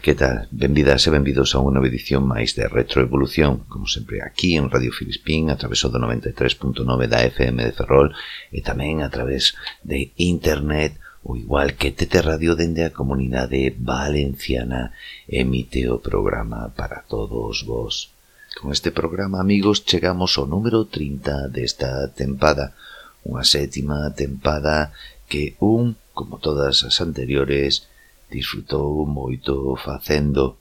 que tal? Benvidas e benvidos a unha nova edición máis de Retroevolución, como sempre aquí en Radio Filispín, a través do 93.9 da FM de Ferrol e tamén a través de internet o igual que TT Radio dende a comunidade valenciana emite o programa para todos vos. Con este programa, amigos, chegamos ao número 30 desta tempada, unha sétima tempada que un, como todas as anteriores, Disfrutou moito facendo.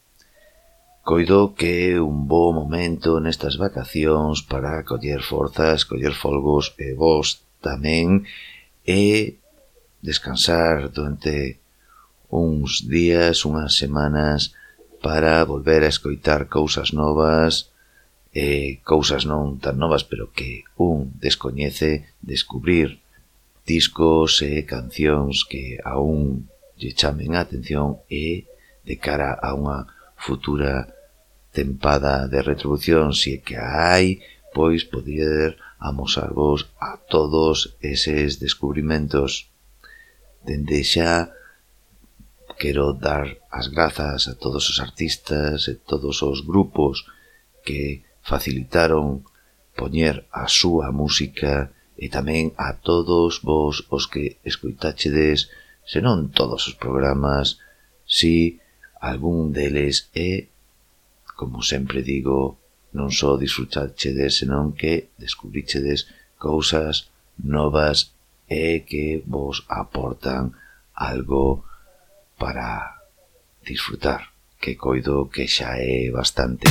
Coido que é un bo momento nestas vacacións para coller forzas, coller folgos e vos tamén e descansar durante uns días, unhas semanas para volver a escoitar cousas novas, e cousas non tan novas, pero que un descoñece descubrir discos e cancións que aún lle chamen a atención e de cara a unha futura tempada de retribución, se que hai, pois poder amosarvos a todos eses descubrimentos. Dende xa quero dar as grazas a todos os artistas e todos os grupos que facilitaron poñer a súa música e tamén a todos vos os que escoitachedes senón todos os programas, si algún deles é, como sempre digo, non só disfrutachedes, senón que descubrichedes cousas novas e que vos aportan algo para disfrutar, que coido que xa é bastante.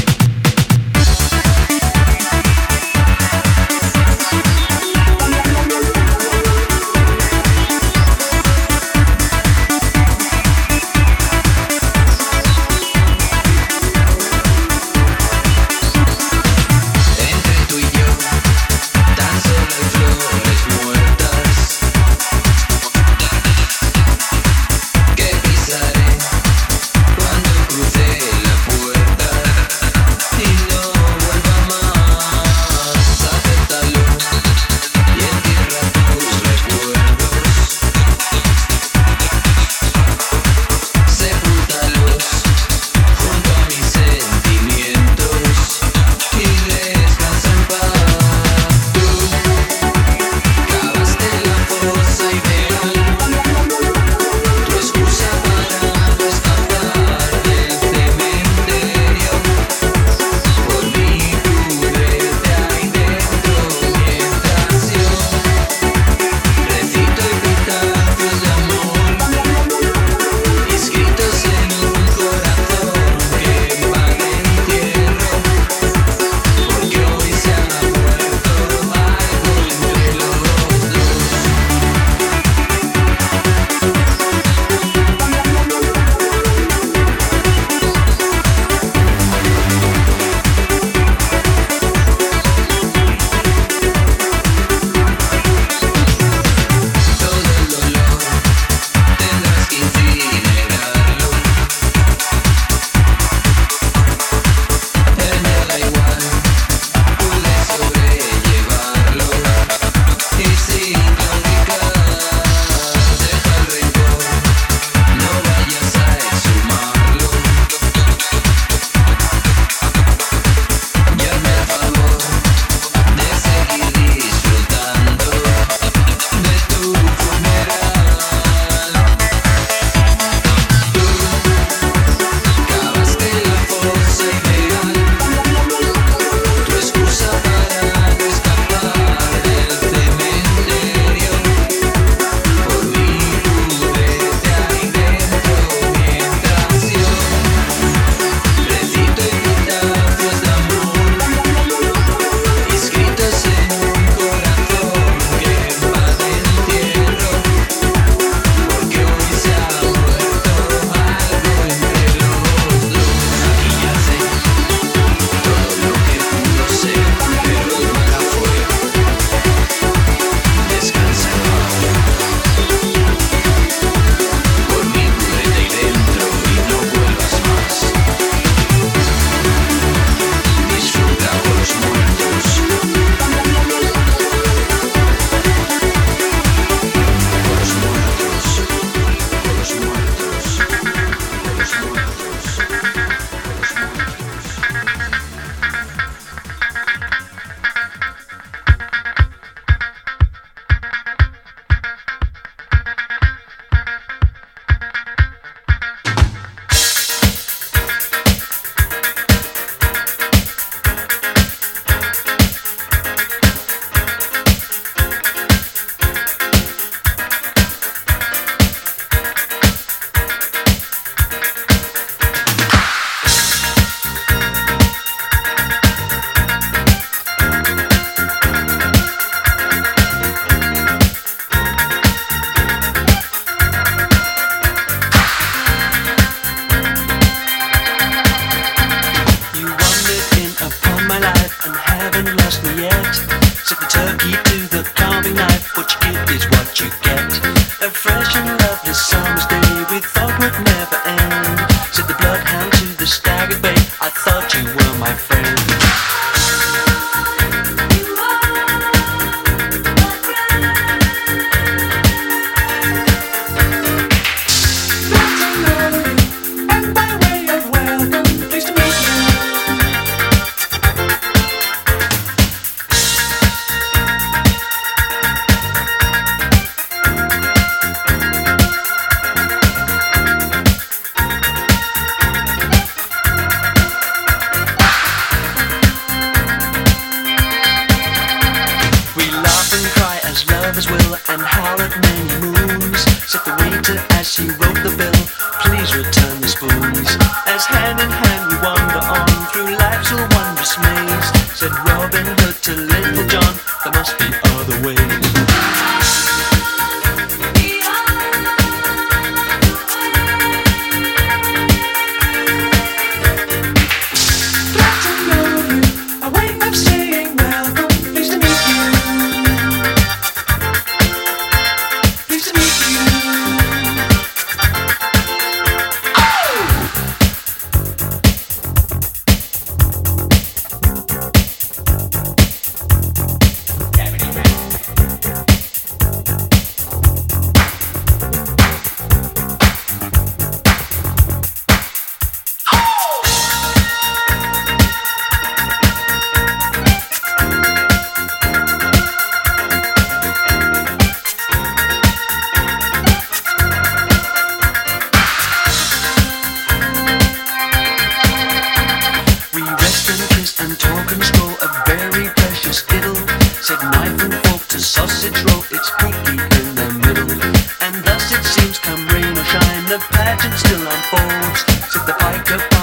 Said knife and fork to sausage roll, it's piggy in the middle. And thus it seems, come rain or shine, the pageant still unfolds. Said the piker.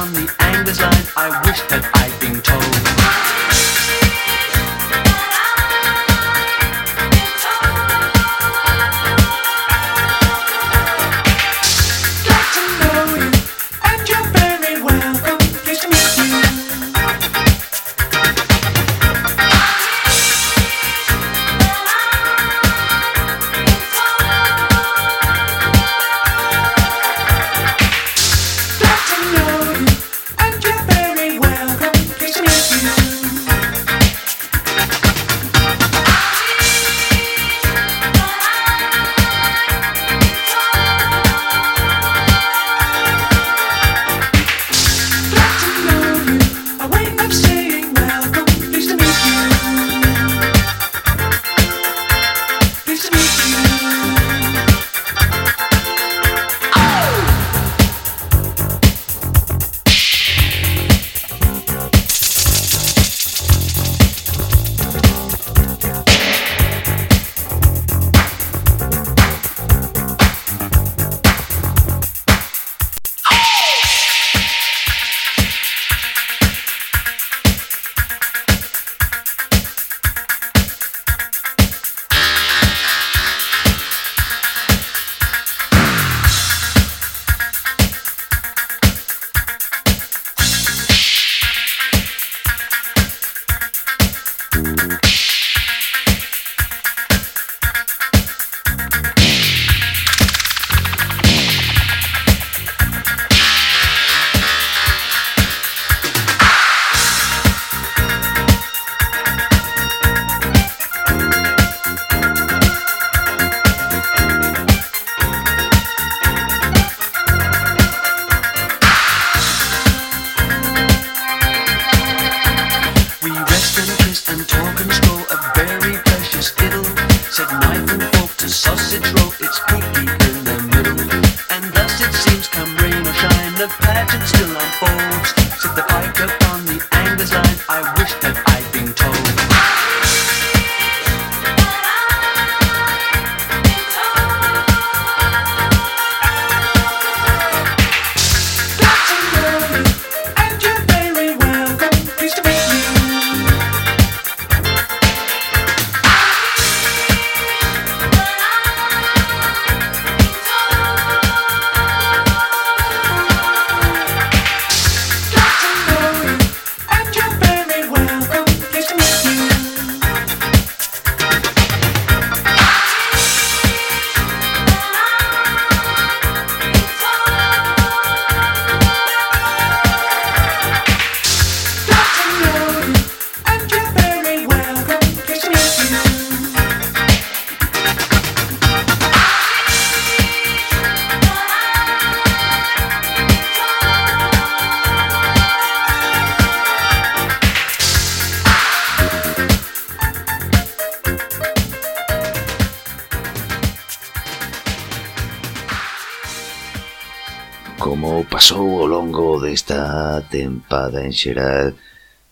tempada en xeral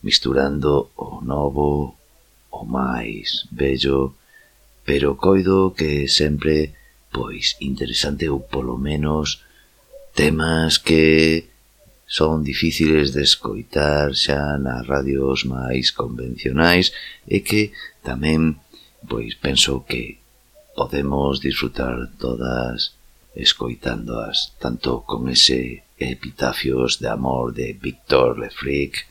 misturando o novo, o máis bello, pero coido que sempre pois interesante ou polo menos temas que son difíciles de escoitar xa nas radios máis convencionais e que tamén pois penso que podemos disfrutar todas escoitándoas tanto con ese epitafios de amor de Victor Lefric,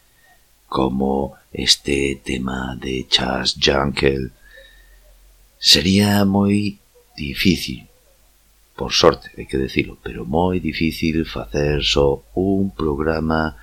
como este tema de Charles Jankel, sería moi difícil, por sorte, hai que decirlo, pero moi difícil facer só un programa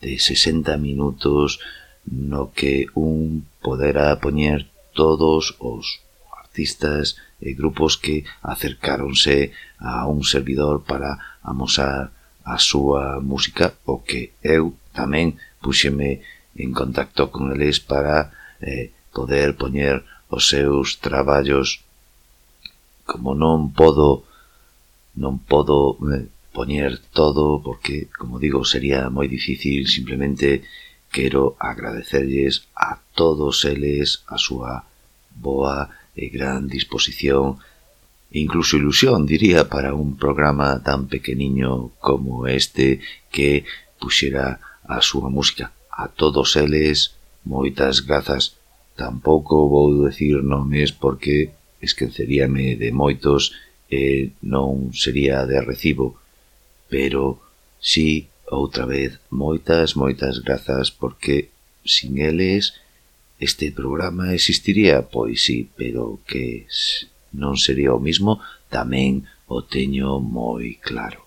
de 60 minutos no que un poderá poñer todos os artistas e grupos que acercáronse a un servidor para amosar a súa música, o que eu tamén puxeme en contacto con eles para eh, poder poñer os seus traballos. Como non podo non podo eh, poñer todo porque, como digo, sería moi difícil simplemente quero agradecerlles a todos eles a súa boa e gran disposición incluso ilusión, diría, para un programa tan pequeniño como este que puxera a súa música. A todos eles, moitas grazas. Tampouco vou decir nomes porque esqueceríame de moitos e non sería de recibo, pero sí, outra vez, moitas, moitas grazas porque sin eles este programa existiría, pois sí, pero que non sería o mismo, tamén o teño moi claro.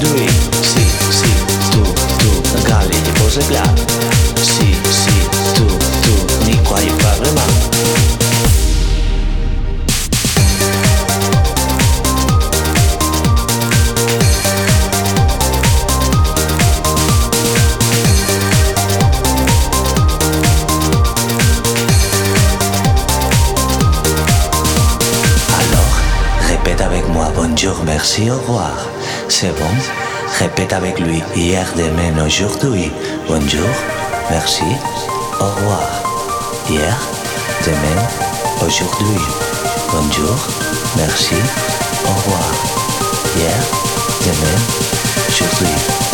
doing. Avec lui hier, demain, aujourd'hui. Bonjour, merci, au revoir. Hier, demain, aujourd'hui. Bonjour, merci, au revoir. Hier, demain, aujourd'hui.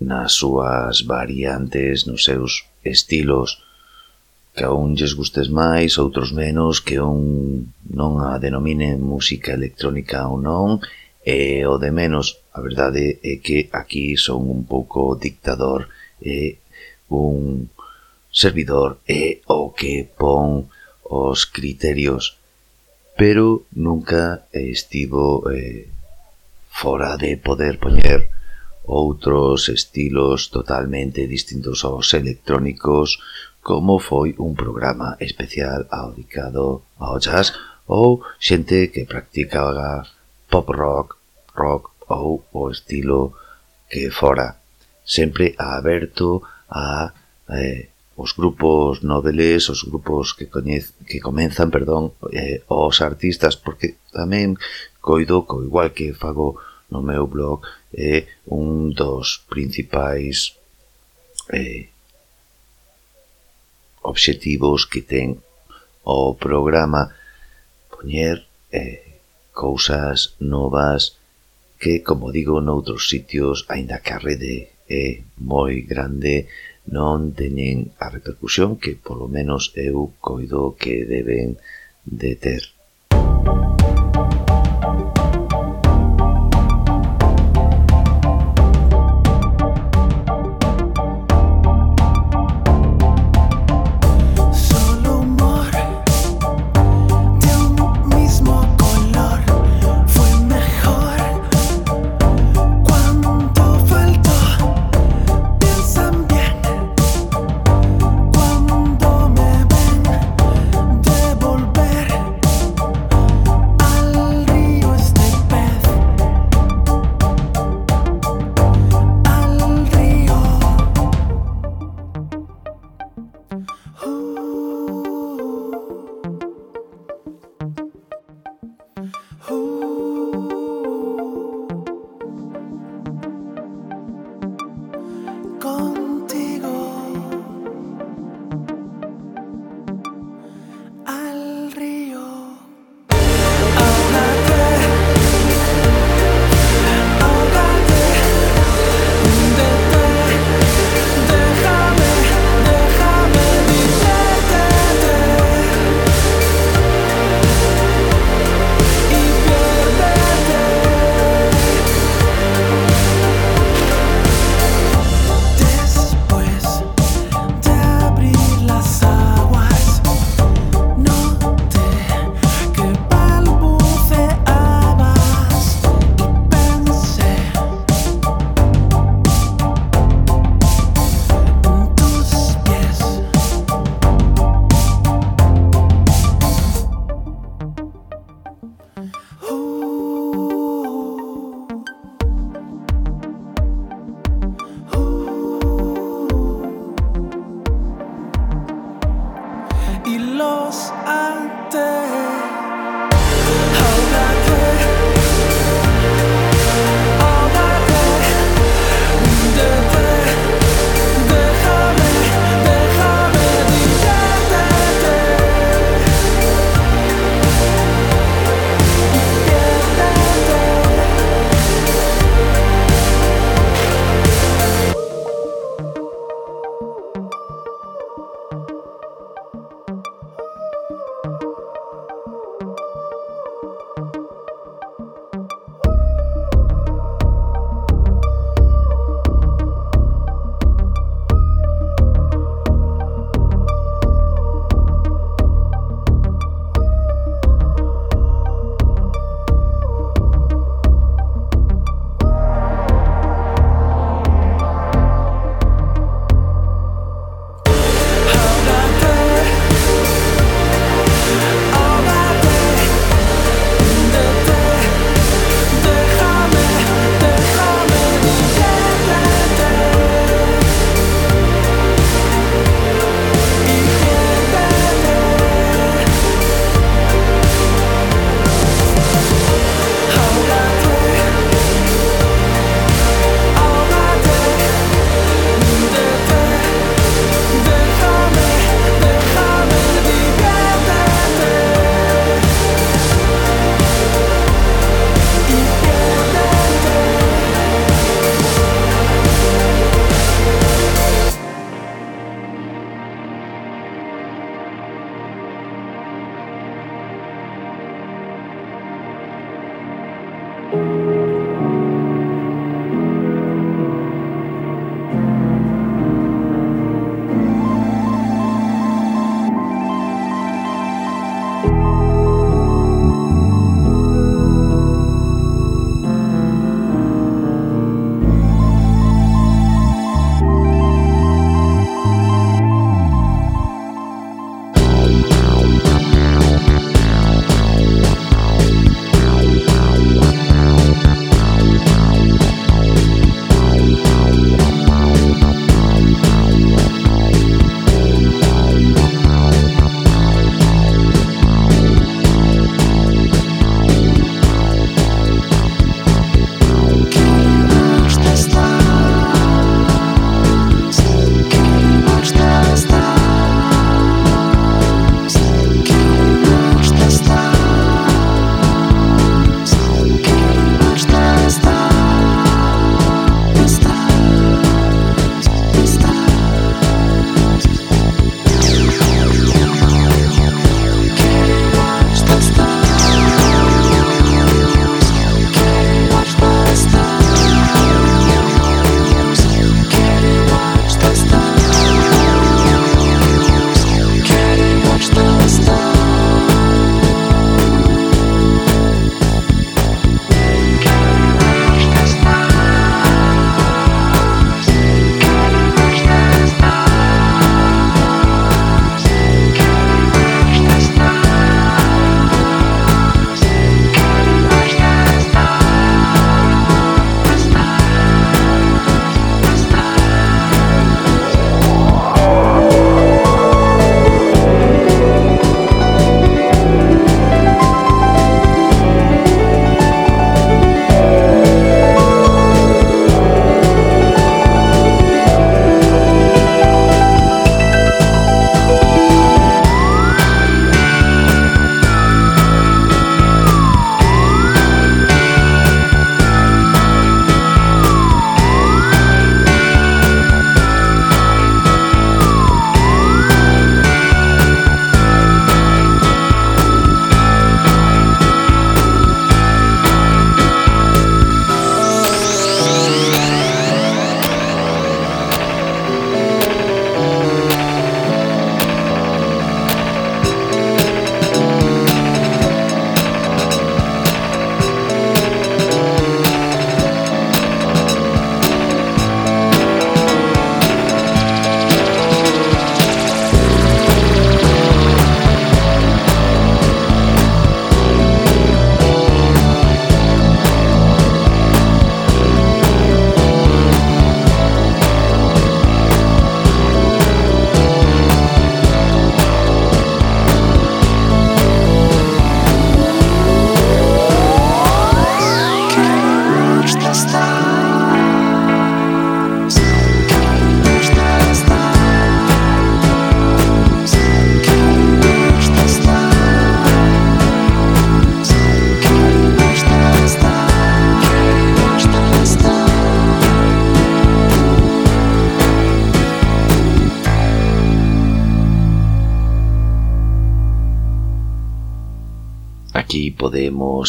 nas súas variantes, nos seus estilos, que a un lles gustes máis, outros menos, que un non a denomine música electrónica ou non, e o de menos, a verdade é que aquí son un pouco dictador e un servidor é o que pon os criterios, pero nunca estivo eh, fora de poder poñer outros estilos totalmente distintos aos electrónicos, como foi un programa especial dedicado ao jazz ou xente que practicaba pop rock, rock ou o estilo que fora. Sempre aberto a eh, os grupos noveles, os grupos que, coñez, que comenzan, perdón, eh, os artistas, porque tamén coido, co igual que fago no meu blog é un dos principais eh, obxectivos que ten o programa poñer eh, cousas novas que, como digo, noutros sitios, aínda que a rede é moi grande, non teñen a repercusión que, polo menos, eu coido que deben de ter.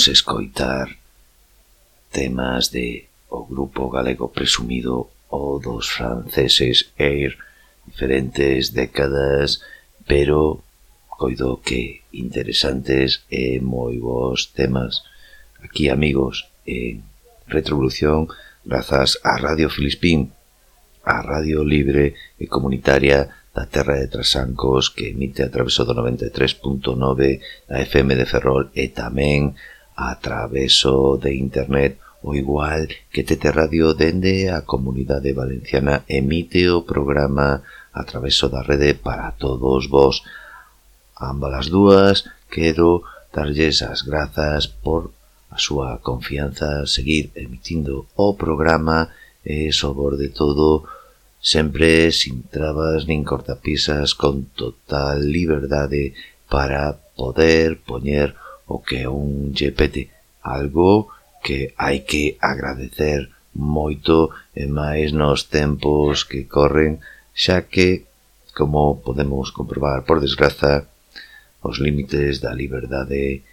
imos escoitar temas de o grupo galego presumido ou dos franceses Air diferentes décadas, pero coido que interesantes e moi bons temas. Aquí, amigos, en Retrovolución, grazas a Radio Filispín, a radio libre e comunitaria da terra de Trasancos que emite a traveso do 93.9 da FM de Ferrol e tamén a traveso de internet o igual que Tete Radio dende a comunidade valenciana emite o programa a traveso da rede para todos vos. Ambas as dúas quero darlles as grazas por a súa confianza seguir emitindo o programa e sobor de todo sempre sin trabas nin cortapisas con total liberdade para poder poñer o o que un lle pete, algo que hai que agradecer moito e máis nos tempos que corren, xa que, como podemos comprobar por desgraza, os límites da liberdade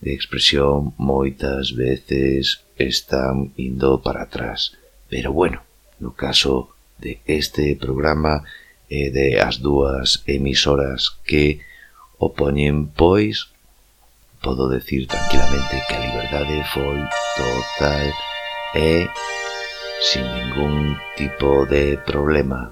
de expresión moitas veces están indo para atrás. Pero bueno, no caso de este programa e de as dúas emisoras que o poñen pois podo decir tranquilamente que a liberdade foi total e sin ningún tipo de problema.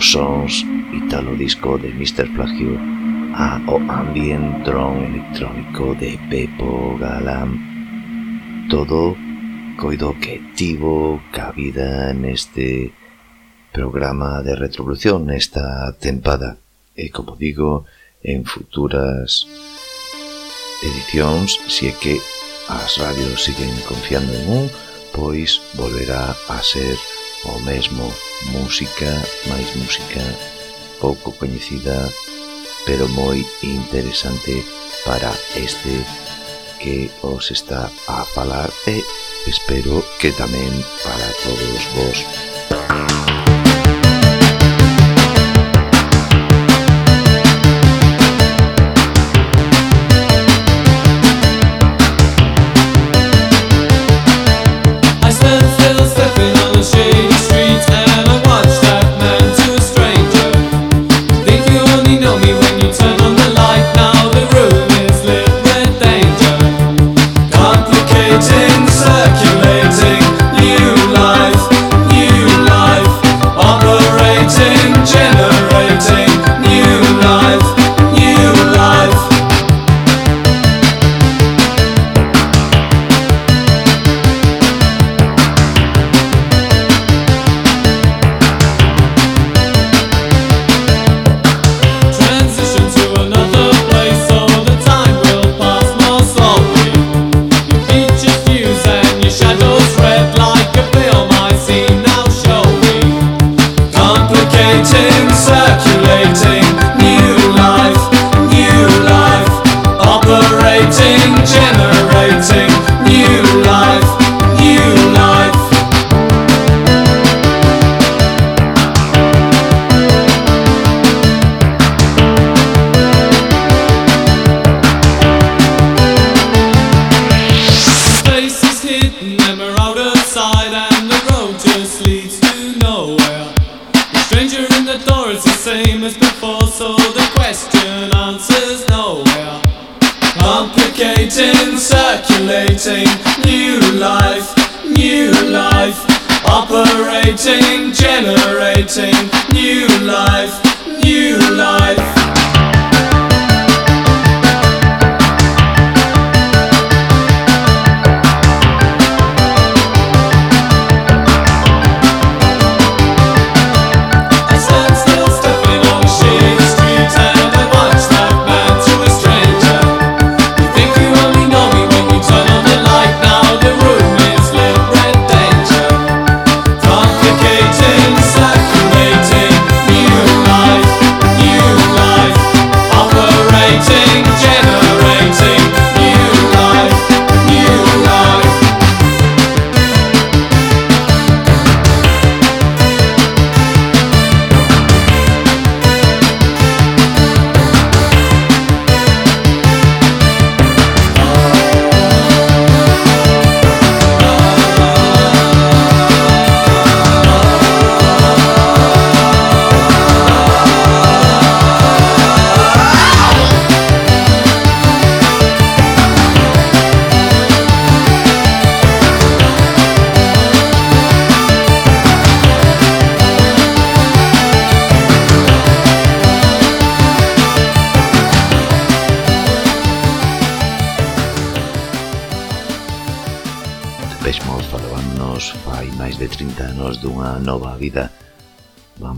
os sons italo disco de Mr. Plagio ao ambient tron electrónico de Pepo Galán. Todo coido que tivo cabida neste programa de retrovolución nesta tempada e, como digo, en futuras edicións, si é que as radios siguen confiando en un, pois volverá a ser o mesmo Música, máis música, pouco coñecida, pero moi interesante para este que os está a falar e espero que tamén para todos vos. Música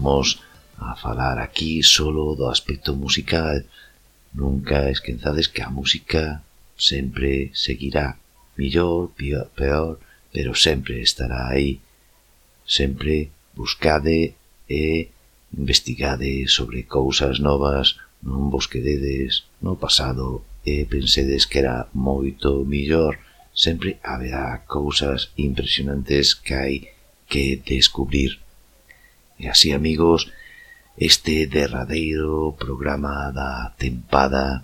vamos a falar aquí solo do aspecto musical. Nunca esquenzades que a música sempre seguirá millor, peor, peor, pero sempre estará aí. Sempre buscade e investigade sobre cousas novas, non vos quededes no pasado e pensedes que era moito millor. Sempre haberá cousas impresionantes que hai que descubrir. E así, amigos, este derradeiro programa da tempada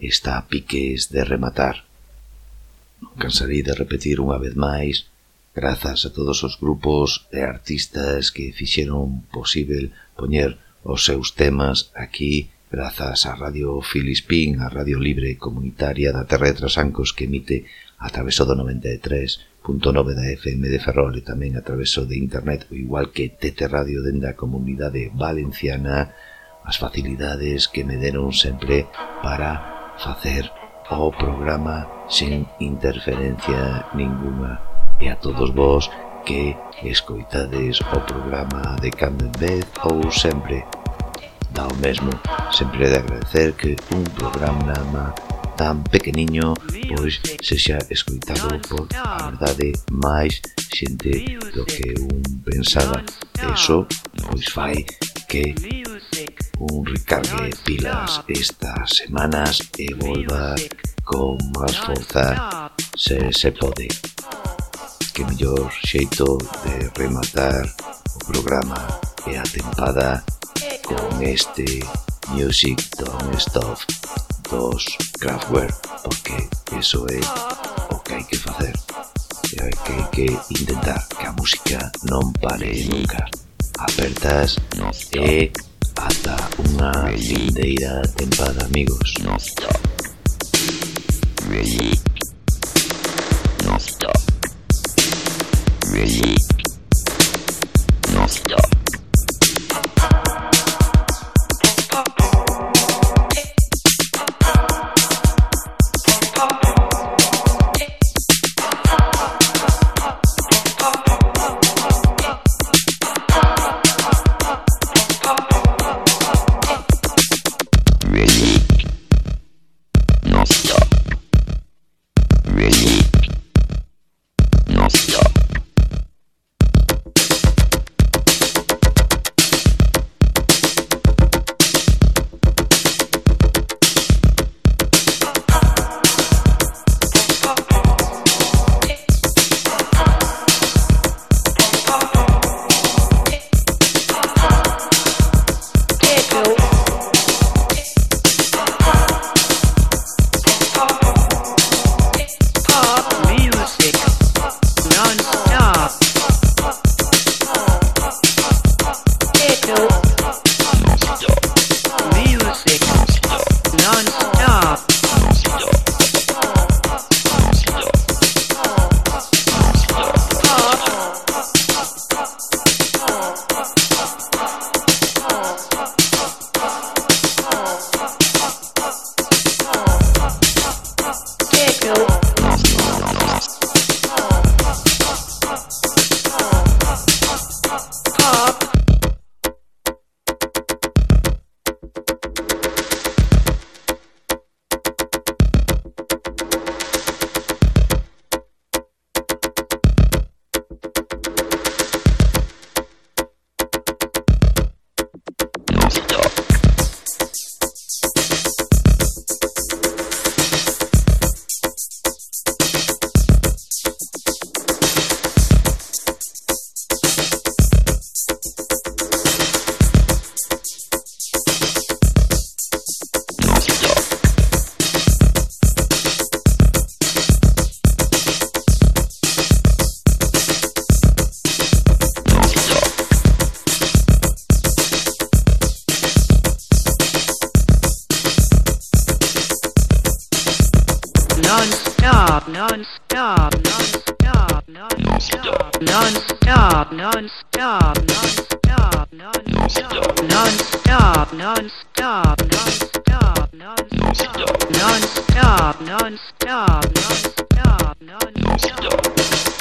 está a piques de rematar. Non cansarei de repetir unha vez máis grazas a todos os grupos e artistas que fixeron posible poñer os seus temas aquí grazas a Radio Filispín, a Radio Libre Comunitaria da Terra de Trasancos que emite a traveso do 93 101.9 da FM de Ferrol e tamén a través de internet, o igual que TT Radio dende a comunidade valenciana, as facilidades que me deron sempre para facer o programa sen interferencia ninguna. E a todos vos que escoitades o programa de cando en vez ou sempre. Da o mesmo, sempre de agradecer que un programa tan pequeniño pois sexa escoitado por a verdade máis xente do que un pensaba. Eso pois fai que un recargue pilas estas semanas e volva con máis forza se se pode. Que mellor xeito de rematar o programa e a tempada con este Music Don't Stop dos Kraftwerk porque eso é o que hai que facer e hai que hai que intentar que a música non pare nunca. Apertas e ata unha lindeira tempada amigos. Non stop. Really? Non stop. Really? No, no, no, no, no.